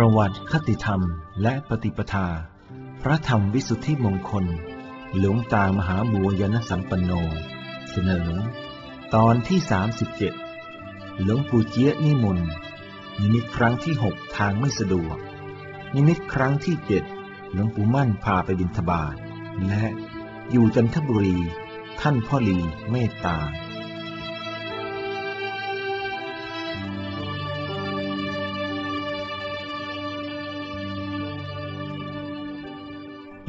ประวัติคติธรรมและปฏิปทา พระธรรมวิสุทธิมงคล หลวงตามหาบัวยนสัมปันโน เสนอ ตอนที่ 37 หลวงปู่เจี๊ยนิมนต์นิมิตครั้งที่ 6 ทางไม่สะดวก นิมิตครั้งที่ 7 หลวงปู่มั่นพาไปบิณฑบาตและอยู่จันทบุรี ท่านพ่อลีเมตตา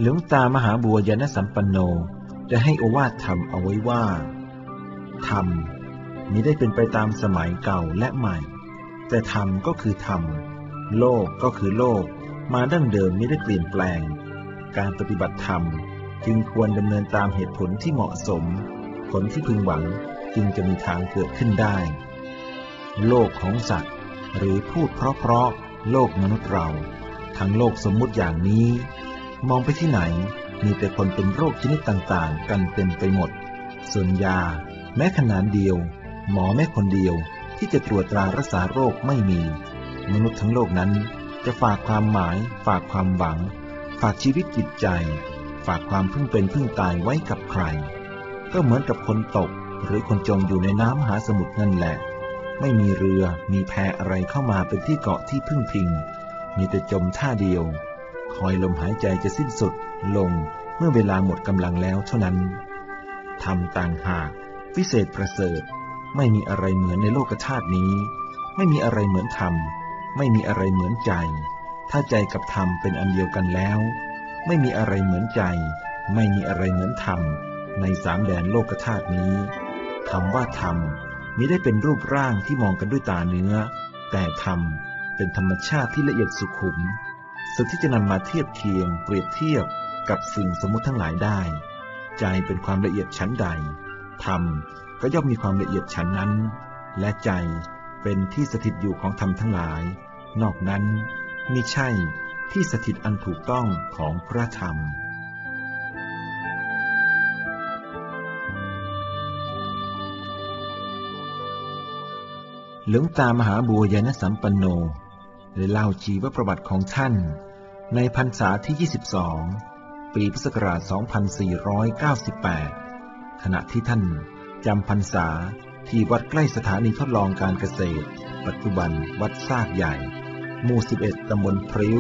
หลวงตามหาบัวยานสัมปันโนจะให้อวาทธรรมเอาไว้ว่า ธรรมมิได้เป็นไปตามสมัยเก่าและใหม่ แต่ธรรมก็คือธรรม โลกก็คือโลก มาดั้งเดิมไม่ได้เปลี่ยนแปลง การปฏิบัติธรรมจึงควรดำเนินตามเหตุผลที่เหมาะสม ผลที่พึงหวังจึงจะมีทางเกิดขึ้นได้ โลกของสัตว์ หรือพูดเพราะๆโลกมนุษย์เรา ทั้งโลกสมมุติอย่างนี้ มองไปที่ไหน มีแต่คนเป็นโรคชนิดต่างๆ กันเต็มไปหมด ส่วนยา แม้ขนาดเดียว หมอแม้คนเดียวที่จะตรวจตรารักษาโรคไม่มี มนุษย์ทั้งโลกนั้น จะฝากความหมาย ฝากความหวัง ฝากชีวิตจิตใจ ฝากความพึ่งเป็นพึ่งตายไว้กับใคร ก็เหมือนกับคนตก หรือคนจมอยู่ในน้ำมหาสมุทรนั่นแหละ ไม่มีเรือมีแพอะไรเข้ามาเป็นที่เกาะที่พึ่งพิง มีแต่จมท่าเดียว คอยลมหายใจจะสิ้นสุดลงเมื่อเวลาหมดกำลังแล้วเท่านั้นทำต่างหากวิเศษประเสริฐ ไม่มีอะไรเหมือนในโลกธาตุนี้ ไม่มีอะไรเหมือนธรรม ไม่มีอะไรเหมือนใจ ถ้าใจกับธรรมเป็นอันเดียวกันแล้ว ไม่มีอะไรเหมือนใจ ไม่มีอะไรเหมือนธรรม ในสามแดนโลกธาตุนี้คำว่าธรรมมิได้เป็นรูปร่างที่มองกันด้วยตาเนื้อ แต่ธรรมเป็นธรรมชาติที่ละเอียดสุขุม สุดที่จะนำมาเทียบเคียงเปรียบเทียบกับสิ่งสมมุติทั้งหลายได้ ใจเป็นความละเอียดชั้นใดธรรมก็ย่อมมีความละเอียดชั้นนั้น และใจเป็นที่สถิตอยู่ของธรรมทั้งหลาย นอกนั้นมิใช่ที่สถิตอันถูกต้องของพระธรรมหลวงตามหาบัวยานสัมปันโนได้เล่าชีวประวัติของท่าน ในพรรษาที่ 22 ปีพุทธศักราช 2498 ขณะที่ท่านจำพรรษาที่วัดใกล้สถานีทดลองการเกษตร ปัจจุบันวัดซากใหญ่ หมู่ 11 ตำบลพริ้ว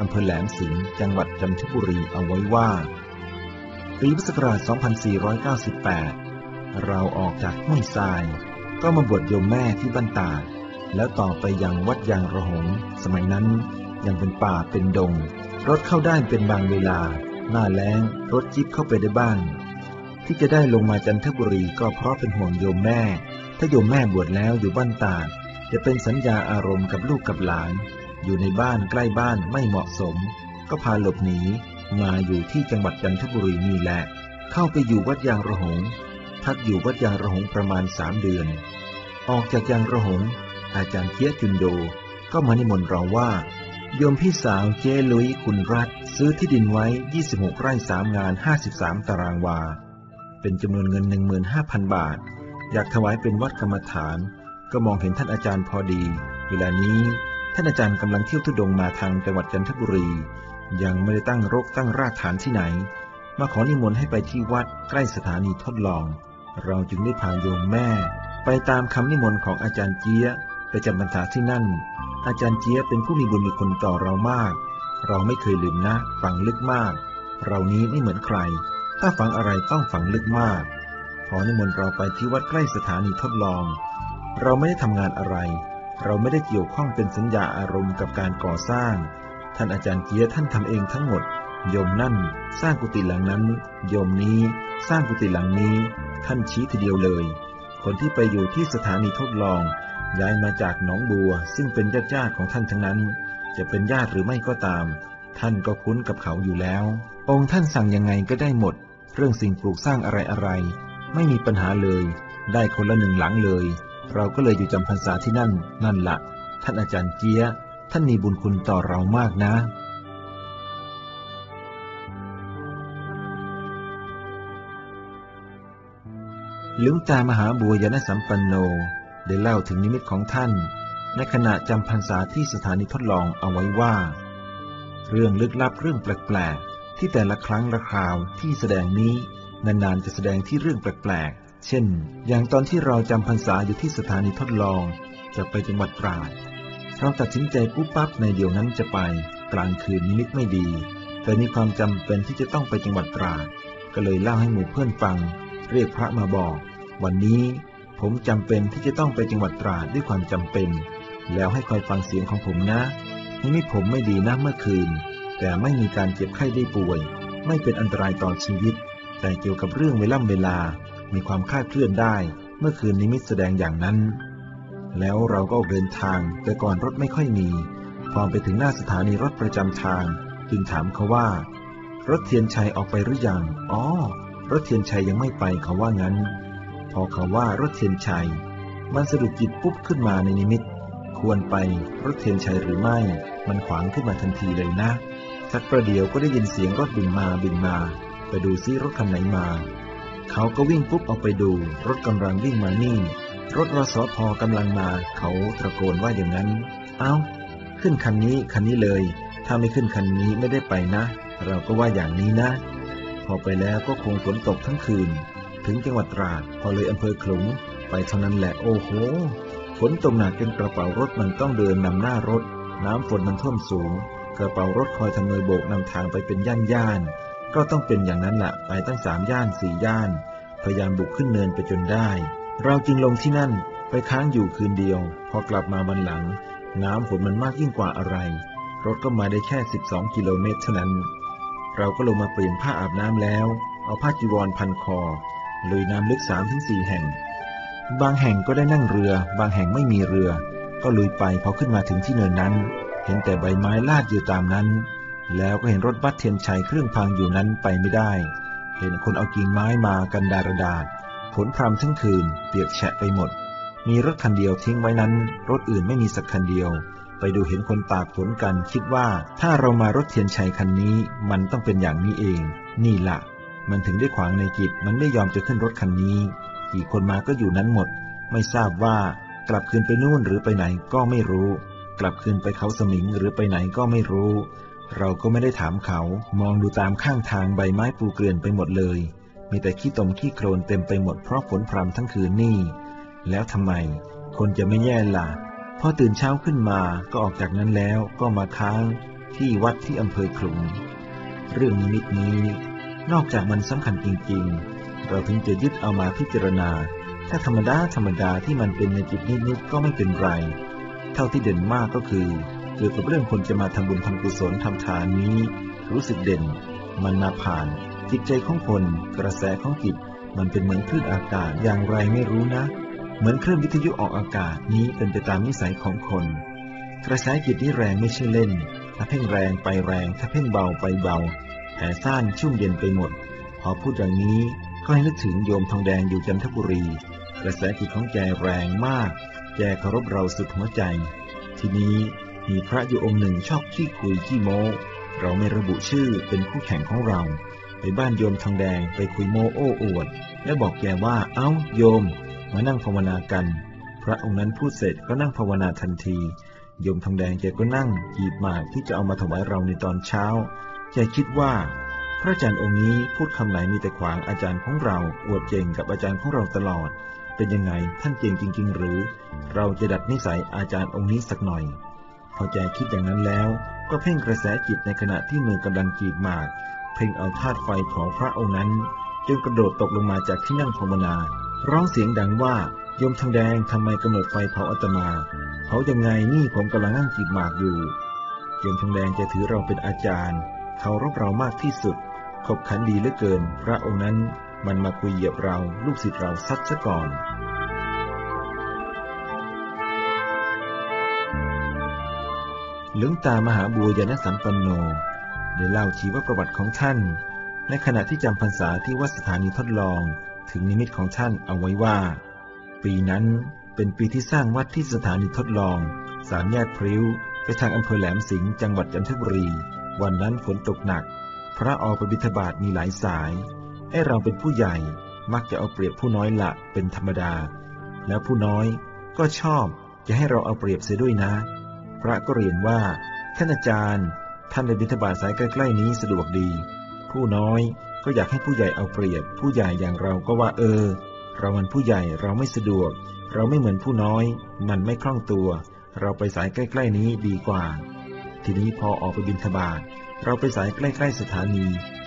อำเภอแหลมสิงห์ จังหวัดจันทบุรีเอาไว้ว่า ปีพุทธศักราช 2498 เราออกจากห้วยทราย ก็มาบวชโยมแม่ที่บ้านตาดแล้วต่อไปยังวัดยางระหง สมัยนั้น ยังเป็นป่าเป็นดง รถเข้าได้เป็นบางเวลา หน้าแล้ง รถจิ๊บเข้าไปได้บ้าง ที่จะได้ลงมาจันทบุรีก็เพราะเป็นห่วงโยมแม่ ถ้าโยมแม่บวชแล้วอยู่บ้านตาดจะเป็นสัญญาอารมณ์กับลูกกับหลาน อยู่ในบ้านใกล้บ้านไม่เหมาะสม ก็พาหลบหนีมาอยู่ที่จังหวัดจันทบุรีนี่แหละ เข้าไปอยู่วัดยางระหง พักอยู่วัดยางระหงประมาณสามเดือน ออกจากยางระหง อาจารย์เจี๊ยจุนโด ก็มานิมนต์เราว่า โยมพี่สาวเจ้ลุยคุณรัฐ ซื้อที่ดินไว้ 26 ไร่สามงาน 53 ตารางวา เป็นจำนวนเงิน 15,000 บาท อยากถวายเป็นวัดกรรมฐาน ก็มองเห็นท่านอาจารย์พอดี เวลานี้ท่านอาจารย์กำลังเที่ยวทุดงมาทางจังหวัดจันทบุรี ยังไม่ได้ตั้งรกตั้งรากฐานที่ไหน มาขอนิมนต์ให้ไปที่วัดใกล้สถานีทดลอง เราจึงได้พาโยมแม่ ไปตามคำนิมนต์ของอาจารย์เจี๊ยไปจำพรรษาที่นั่น อาจารย์เจี๊ยบเป็นผู้มีบุญมีคุณต่อเรามาก เราไม่เคยลืมนะ ฝังลึกมาก เรานี้ไม่เหมือนใคร ถ้าฝังอะไรต้องฝังลึกมาก ขอนิมนต์เราไปที่วัดใกล้สถานีทดลอง เราไม่ได้ทำงานอะไร เราไม่ได้เกี่ยวข้องเป็นสัญญาอารมณ์กับการก่อสร้าง ท่านอาจารย์เจี๊ยท่านทำเองทั้งหมด โยมนั่น สร้างกุฏิหลังนั้น โยมนี้สร้างกุฏิหลังนี้ ท่านชี้ทีเดียวเลย คนที่ไปอยู่ที่สถานีทดลอง ย้ายมาจากหนองบัว ซึ่งเป็นญาติญาติของท่านทั้งนั้น จะเป็นญาติหรือไม่ก็ตาม ท่านก็คุ้นกับเขาอยู่แล้ว องค์ท่านสั่งยังไงก็ได้หมด เรื่องสิ่งปลูกสร้างอะไรอะไรไม่มีปัญหาเลย ได้คนละหนึ่งหลังเลย เราก็เลยอยู่จำพรรษาที่นั่น นั่นละ ท่านอาจารย์เจี๊ยท่านมีบุญคุณต่อเรามากนะหลวงตามหาบัวยานสัมปันโน ได้เล่าถึงนิมิตของท่าน ในขณะจำพรรษาที่สถานีทดลองเอาไว้ว่า เรื่องลึกลับเรื่องแปลกๆ ที่แต่ละครั้งละคราวที่แสดงนี้นานๆจะแสดงที่เรื่องแปลกๆ เช่น อย่างตอนที่เราจำพรรษาอยู่ที่สถานีทดลอง จะไปจังหวัดตราด เราตัดสินใจปุ๊บปั๊บในเดี๋ยวนั้นจะไป กลางคืนนิมิตไม่ดี แต่มีความจำเป็นที่จะต้องไปจังหวัดตราด ก็เลยเล่าให้หมู่เพื่อนฟัง เรียกพระมาบอก วันนี้ ผมจำเป็นที่จะต้องไปจังหวัดตราดด้วยความจำเป็น แล้วให้คอยฟังเสียงของผมนะนิมิตผมไม่ดีนะเมื่อคืน แต่ไม่มีการเจ็บไข้ได้ป่วย ไม่เป็นอันตรายต่อชีวิต แต่เกี่ยวกับเรื่องเวล่ำเวลา มีความคลาดเคลื่อนได้ เมื่อคืนนิมิตแสดงอย่างนั้น แล้วเราก็ออกเดินทาง แต่ก่อนรถไม่ค่อยมี พอไปถึงหน้าสถานีรถประจำทาง จึงถามเขาว่า รถเทียนชัยออกไปหรือยัง อ๋อ รถเทียนชัยยังไม่ไปเขาว่างั้น อเขาว่ารถเทียนชัย มันสะดุดจิตปุ๊บขึ้นมาในนิมิต ควรไปรถเทียนชัยหรือไม่ มันขวางขึ้นมาทันทีเลยนะ สักประเดี๋ยวก็ได้ยินเสียงรถบินมาบินมา ไปดูซิรถคันไหนมา เขาก็วิ่งปุ๊บออกไปดู รถกำลังวิ่งมานี่ รถรสพกำลังมา เขาตะโกนว่าอย่างนั้น เอา้า ขึ้นคันนี้คันนี้เลย ถ้าไม่ขึ้นคันนี้ไม่ได้ไปนะ เราก็ว่าอย่างนี้นะ พอไปแล้วก็คงฝนตกทั้งคืน ถึงจังหวัดตราด พอเลยอำเภอขลุง ไปเท่านั้นแหละโอ้โห ฝนตกหนักจนกระเป๋ารถมันต้องเดินนำหน้ารถ น้ำฝนมันท่วมสูง กระเป๋ารถคอยทำเนยโบกนำทางไปเป็นย่านย่าน ก็ต้องเป็นอย่างนั้นแหละไปตั้งสามย่านสี่ย่าน พยายามบุกขึ้นเนินไปจนได้ เราจึงลงที่นั่น ไปค้างอยู่คืนเดียว พอกลับมาวันหลัง น้ำฝนมันมากยิ่งกว่าอะไร รถก็มาได้แค่ 12 กิโลเมตรเท่านั้น เราก็ลงมาเปลี่ยนผ้าอาบน้ำแล้วเอาผ้าจีวรพันคอ ลุยน้ำลึก3าถึงสแห่ง บางแห่งก็ได้นั่งเรือ บางแห่งไม่มีเรือ ก็ลุยไปพอขึ้นมาถึงที่เนินนั้น เห็นแต่ใบไม้ลาดอยู่ตามนั้น แล้วก็เห็นรถบัสเทียนชัยเครื่องพังอยู่นั้นไปไม่ได้ เห็นคนเอากิ่งไม้มากันดารดาษฝนพรำทั้งคืนเปียกแฉะไปหมด มีรถคันเดียวทิ้งไว้นั้น รถอื่นไม่มีสักคันเดียว ไปดูเห็นคนตากฝนกันคิดว่า ถ้าเรามารถเทียนชัยคันนี้ มันต้องเป็นอย่างนี้เอง นี่ละ มันถึงได้ขวางในจิตมันไม่ยอมจะขึ้นรถคันนี้ กี่คนมาก็อยู่นั้นหมด ไม่ทราบว่ากลับคืนไปนู่นหรือไปไหนก็ไม่รู้ กลับคืนไปเขาสมิงหรือไปไหนก็ไม่รู้ เราก็ไม่ได้ถามเขา มองดูตามข้างทางใบไม้ปูเกลื่อนไปหมดเลย มีแต่ขี้ตมขี้โคลนเต็มไปหมดเพราะฝนพรำทั้งคืนนี่ แล้วทำไม คนจะไม่แย่ล่ะพอตื่นเช้าขึ้นมาก็ออกจากนั้นแล้วก็มาค้างที่วัดที่อำเภอขลุง เรื่องนิมิตนี้ นอกจากมันสำคัญจริงๆ เราถึงจะยึดเอามาพิจารณา ถ้าธรรมดาธรรมดาที่มันเป็นในจิตนิดๆก็ไม่เป็นไร เท่าที่เด่นมากก็คือเกี่ยวกับเรื่องคนจะมาทำบุญทำกุศลทำทานนี้ รู้สึกเด่น มันมาผ่าน จิตใจของคน กระแสของจิต มันเป็นเหมือนคลื่นอากาศอย่างไรไม่รู้นะ เหมือนเครื่องวิทยุออกอากาศนี้เป็นไปตามนิสัยของคน กระแสจิตนี่แรงไม่ใช่เล่น ถ้าเพ่งแรงไปแรง ถ้าเพ่งเบาไปเบา แผ่ซ่านชุ่มเย็นไปหมด พอพูดอย่างนี้ก็ให้นึกถึงโยมทองแดงอยู่จันทบุรี กระแสจิตของแกแรงมาก แกเคารพเราสุดหัวใจ ทีนี้มีพระอยู่องค์หนึ่งชอบขี้คุยขี้โม้ เราไม่ระบุชื่อเป็นคู่แข่งของเรา ไปบ้านโยมทองแดงไปคุยโมโอ้อวด และบอกแกว่าเอ้าโยม มานั่งภาวนากัน พระองค์นั้นพูดเสร็จก็นั่งภาวนาทันทีโยมทองแดงแกก็นั่งหยิบหมากที่จะเอามาถวายเราในตอนเช้า แกคิดว่า พระอาจารย์องค์นี้พูดคำไหนมีแต่ขวางอาจารย์ของเราอวดเก่งกับอาจารย์ของเราตลอด เป็นยังไงท่านเก่งจริง ๆ หรือ เราจะดัดนิสัยอาจารย์องค์นี้สักหน่อย พอแกคิดอย่างนั้นแล้ว ก็เพ่งกระแสจิตในขณะที่มือกำลังจีบหมาก เพ่งเอาธาตุไฟของพระองค์นั้นจนกระโดดตกลงมาจากที่นั่งภาวนา ร้องเสียงดังว่าโยมทองแดงทำไมกำเนิดไฟเผาอาตมาเผายังไงนี่ผมกำลังนั่งจีบหมากอยู่โยมทองแดงจะถือเราเป็นอาจารย์ เคารพเรามากที่สุด ขบขันดีเหลือเกิน พระองค์นั้นมันมาคุยเหยียบเราลูกศิษย์เราซัดซะก่อนหลวงตามหาบัวยานสัมปันโนได้เล่าชีวประวัติของท่าน ในขณะที่จำพรรษาที่วัดสถานีทดลองถึงนิมิตของท่านเอาไว้ว่า ปีนั้นเป็นปีที่สร้างวัดที่สถานีทดลอง สามแยกพริ้ว ไปทางอำเภอแหลมสิงห์จังหวัดจันทบุรี วันนั้นฝนตกหนัก พระออกไปบิณฑบาตมีหลายสายไอ้เราเป็นผู้ใหญ่มักจะเอาเปรียบผู้น้อยละเป็นธรรมดา แล้วผู้น้อยก็ชอบจะให้เราเอาเปรียบเสียด้วยนะ พระก็เรียนว่าท่านอาจารย์ท่านในบิณฑบาตสายใกล้ๆนี้สะดวกดี ผู้น้อยก็อยากให้ผู้ใหญ่เอาเปรียบ ผู้ใหญ่อย่างเราก็ว่าเออ เรามันผู้ใหญ่เราไม่สะดวก เราไม่เหมือนผู้น้อย มันไม่คล่องตัว เราไปสายใกล้ ๆ นี้ดีกว่า ทีนี้พอออกไปบิณฑบาตเราไปสายใกล้ ๆ สถานี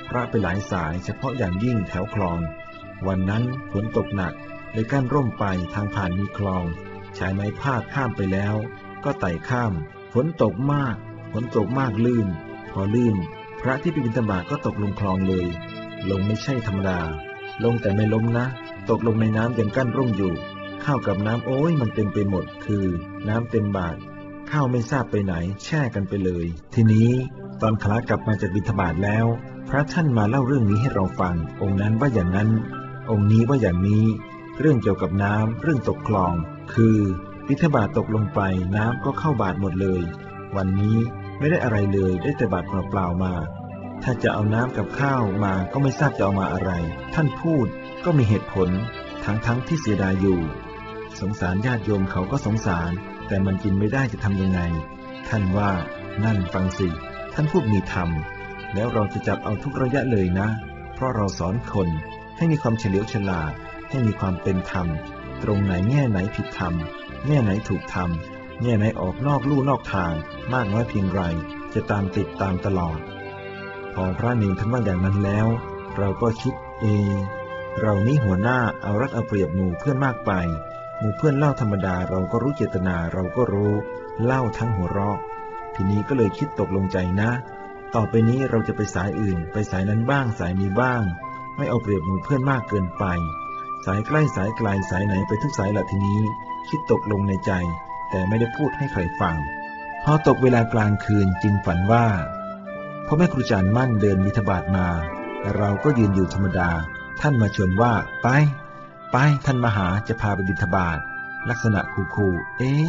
พระไปหลายสายเฉพาะอย่างยิ่งแถวคลอง วันนั้นฝนตกหนักเลยกั้นร่มไปทางผ่านมีคลองใช้ไม้พาดข้ามไปแล้ว ก็ไต่ข้าม ฝนตกมาก ฝนตกมากลื่น พอลื่น พระที่ไปบิณฑบาตก็ตกลงคลองเลย ลงไม่ใช่ธรรมดา ลงแต่ไม่ล้มนะ ตกลงในน้ำยังกั้นร่มอยู่ ข้าวกับน้ำโอ้ยมันเต็มไปหมด คือ น้ำเต็มบาท ข้าวไม่ทราบไปไหน แช่กันไปเลย ทีนี้ตอนขลากลับมาจากบิณฑบาตแล้ว พระท่านมาเล่าเรื่องนี้ให้เราฟัง องค์นั้นว่าอย่างนั้น องค์นี้ว่าอย่างนี้ เรื่องเกี่ยวกับน้ำเรื่องตกคลอง คือบิณฑบาตตกลงไปน้ำก็เข้าบาทหมดเลย วันนี้ไม่ได้อะไรเลยได้แต่บาทเปล่าๆมา ถ้าจะเอาน้ำกับข้าวมาก็ไม่ทราบจะเอามาอะไร ท่านพูดก็มีเหตุผลทั้งทั้งที่เสียดายอยู่ สงสารญาติโยมเขาก็สงสาร แต่มันกินไม่ได้จะทำยังไง ท่านว่านั่นฟังสิ ท่านพูดมีธรรม แล้วเราจะจับเอาทุกระยะเลยนะ เพราะเราสอนคนให้มีความเฉลียวฉลาด ให้มีความเป็นธรรม ตรงไหนแง่ไหนผิดธรรม แง่ไหนถูกธรรม แง่ไหนออกนอกลู่นอกทาง มากน้อยเพียงไร จะตามติดตามตลอด พอพระเนรท่านว่าอย่างนั้นแล้ว เราก็คิดเอ เรานี้หัวหน้าเอารัดเอาเปรียบหมู่เพื่อนมากไป หมู่เพื่อนเล่าธรรมดาเราก็รู้เจตนาเราก็รู้เล่าทั้งหัวเราะทีนี้ก็เลยคิดตกลงใจนะ ต่อไปนี้เราจะไปสายอื่น ไปสายนั้นบ้างสายนี้บ้าง ไม่เอาเปรียบหมู่เพื่อนมากเกินไป สายใกล้สายไกลสายไหนไปทุกสายละทีนี้ คิดตกลงในใจ แต่ไม่ได้พูดให้ใครฟังพอตกเวลากลางคืนจึงฝันว่าพ่อแม่ครูจันมั่นเดินมิถบาทมา เราก็ยืนอยู่ธรรมดา ท่านมาชวนว่าไป ไปท่านมหาจะพาไปบิณฑบาตลักษณะคูๆเอ๊ะ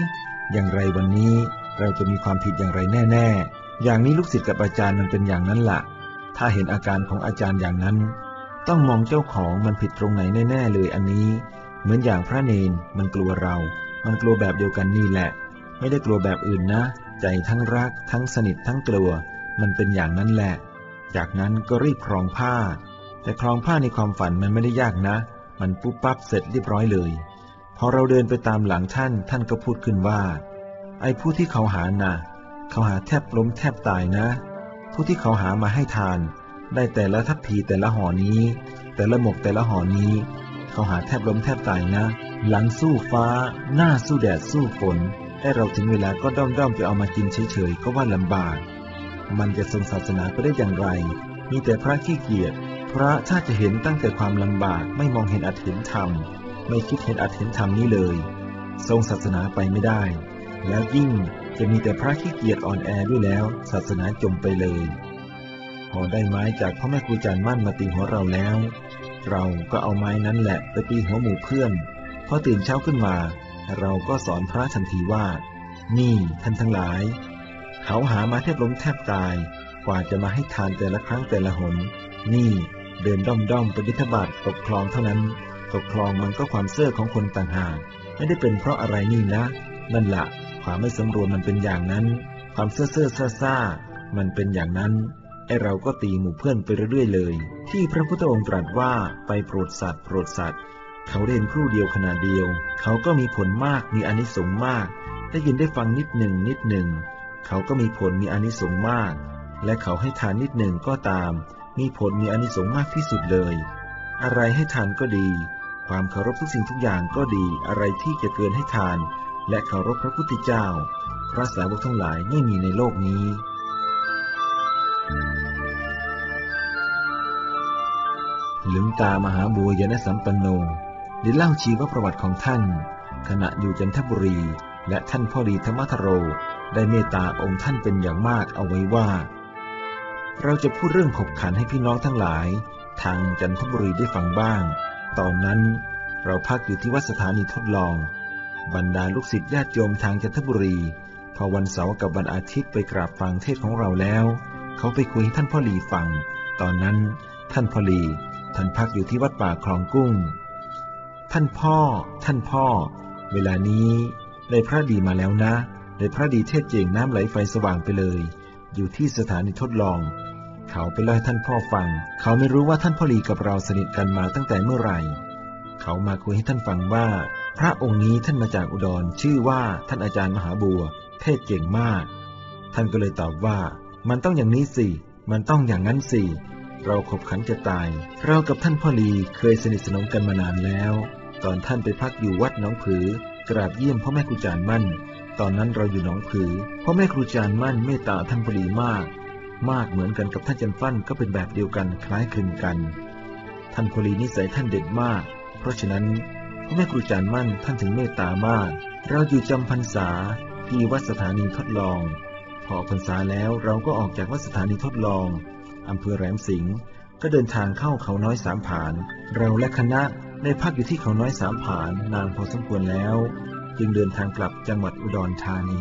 อย่างไรวันนี้เราจะมีความผิดอย่างไรแน่ ๆ อย่างนี้ลูกศิษย์กับอาจารย์มันเป็นอย่างนั้นละ่ะ ถ้าเห็นอาการของอาจารย์อย่างนั้น ต้องมองเจ้าของมันผิดตรงไหนแน่ๆเลยอันนี้ เหมือนอย่างพระเนนมันกลัวเรา มันกลัวแบบเดียวกันนี่แหละ ไม่ได้กลัวแบบอื่นนะ ใจทั้งรัก ทั้งสนิททั้งกลัว มันเป็นอย่างนั้นแหละ จากนั้นก็รีบคลองผ้า แต่คลองผ้าในความฝันมันไม่ได้ยากนะ มันปุ๊บปั๊บเสร็จเรียบร้อยเลย พอเราเดินไปตามหลังท่านท่านก็พูดขึ้นว่า ไอ้ผู้ที่เขาหานะเขาหาแทบล้มแทบตายนะ ผู้ที่เขาหามาให้ทาน ได้แต่ละทัพพีแต่ละห่อนี้ แต่ละหมกแต่ละห่อนี้ เขาหาแทบล้มแทบตายนะ หลังสู้ฟ้า หน้าสู้แดดสู้ฝนให้เราถึงเวลาก็ด้อมด้อมไปเอามากินเฉยๆก็ว่าลำบาก มันจะทรงศาสนาไปได้อย่างไร มีแต่พระขี้เกียจ พระถ้าจะเห็นตั้งแต่ความลำบากไม่มองเห็นอัตเห็นธรรม ไม่คิดเห็นอัตเห็นธรรมนี้เลย ทรงศาสนาไปไม่ได้ แล้วยิ่งจะมีแต่พระขี้เกียจอ่อนแอด้วยแล้ว ศาสนาจมไปเลยพอได้ไม้จากพ่อแม่ครูจันมั่นมาตีหัวเราแล้ว เราก็เอาไม้นั้นแหละไปตีหัวหมู่เพื่อนพอตื่นเช้าขึ้นมา เราก็สอนพระทันทีว่า นี่ท่านทั้งหลาย เขาหามาแทบล้มแทบตาย กว่าจะมาให้ทานแต่ละครั้งแต่ละหน นี่ เดินด้อมด้อมไปบิทบาทตกคลองเท่านั้น ตกคลองมันก็ความเสื่อของคนต่างหากไม่ได้เป็นเพราะอะไรนี่นะ นั่นละความไม่สำรวมมันเป็นอย่างนั้น ความเสื่อเสื่อซ่าซ่ามันเป็นอย่างนั้นไอเราก็ตีหมู่เพื่อนไปเรื่อยๆเลย ที่พระพุทธองค์ตรัสว่าไปโปรดสัตว์โปรดสัตว์เขาเรียนครู่เดียวขนาดเดียว เขาก็มีผลมากมีอนิสงส์มาก ได้ยินได้ฟังนิดหนึ่งนิดหนึ่ง เขาก็มีผลมีอนิสงส์มาก และเขาให้ทานนิดหนึ่งก็ตาม มีผลมีอนิสงส์มากที่สุดเลย อะไรให้ทานก็ดี ความเคารพทุกสิ่งทุกอย่างก็ดี อะไรที่จะเกินให้ทาน และเคารพพระพุทธเจ้า พระสาวกทั้งหลายไม่มีในโลกนี้ หลวงตามหาบัวยนสัมปันโนได้เล่าชีวประวัติของท่าน ขณะอยู่จันทบุรี และท่านพ่อดีธรรมทโร ได้เมตตาองค์ท่านเป็นอย่างมากเอาไว้ว่า เราจะพูดเรื่องขบขันให้พี่น้องทั้งหลาย ทางจันทบุรีได้ฟังบ้าง ตอนนั้นเราพักอยู่ที่วัดสถานีทดลอง บรรดาลูกศิษย์ญาติโยมทางจันทบุรี พอวันเสาร์กับวันอาทิตย์ไปกราบฟังเทศของเราแล้ว เขาไปคุยให้ท่านพ่อหลีฟัง ตอนนั้น ท่านพ่อหลีท่านพักอยู่ที่วัดป่าคลองกุ้ง ท่านพ่อ ท่านพ่อ เวลานี้ได้พระดีมาแล้วนะได้พระดีเทศเจงน้ำไหลไฟสว่างไปเลย อยู่ที่สถานีทดลอง เขาไปเล่าให้ท่านพ่อฟัง เขาไม่รู้ว่าท่านพ่อหลีกับเราสนิทกันมาตั้งแต่เมื่อไหร่ เขามาคุยให้ท่านฟังว่า พระองค์นี้ท่านมาจากอุดร ชื่อว่าท่านอาจารย์มหาบัว เทศเก่งมาก ท่านก็เลยตอบว่า มันต้องอย่างนี้สิ มันต้องอย่างนั้นสิ เราขบขันจะตาย เรากับท่านพ่อลีเคยสนิทสนมกันมานานแล้ว ตอนท่านไปพักอยู่วัดหนองผือกราบเยี่ยมพ่อแม่ครูจารย์มั่น ตอนนั้นเราอยู่หนองผือ พ่อแม่ครูจารย์มั่นเมตตาท่านพ่อลีมาก มากเหมือนกันกับท่านจันฟั่นก็เป็นแบบเดียวกันคล้ายคลึงกัน ท่านพลีนิสัยท่านเด็ดมาก เพราะฉะนั้นพ่อแม่ครูจารย์มั่นท่านถึงเมตตามาก เราอยู่จำพรรษาที่วัดสถานีทดลอง พอพรรษาแล้วเราก็ออกจากวัดสถานีทดลองอำเภอแหลมสิงห์ก็เดินทางเข้าเขาน้อยสามผาน เราและคณะได้พักอยู่ที่เขาน้อยสามผานนานพอสมควรแล้ว จึงเดินทางกลับจังหวัดอุดรธานี